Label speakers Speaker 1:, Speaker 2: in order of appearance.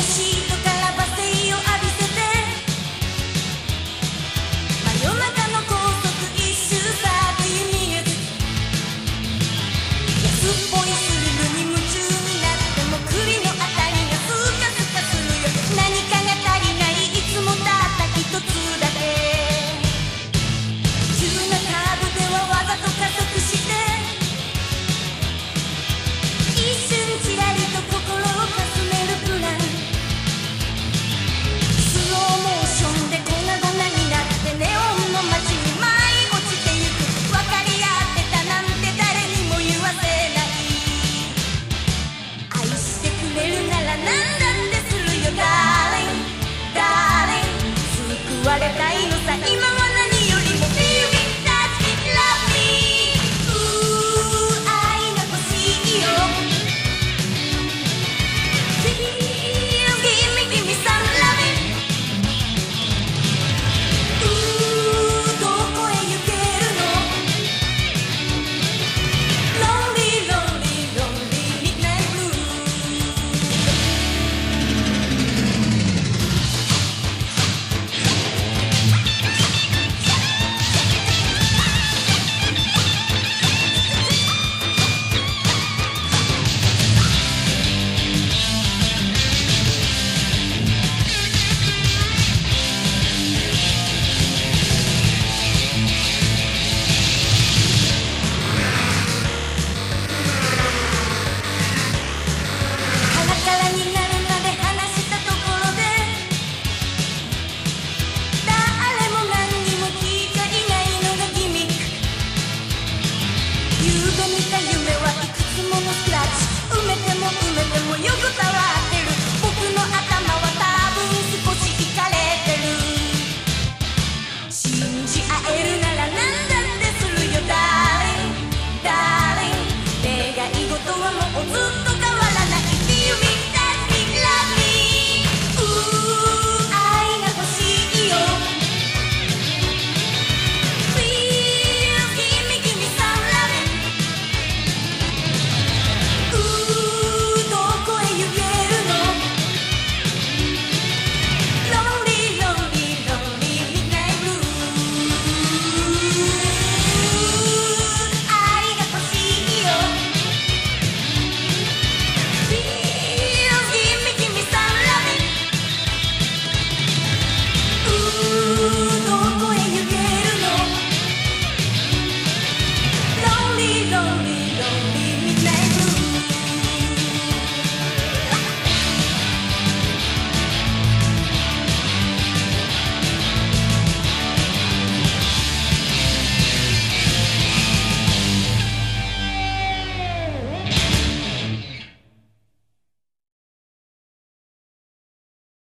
Speaker 1: she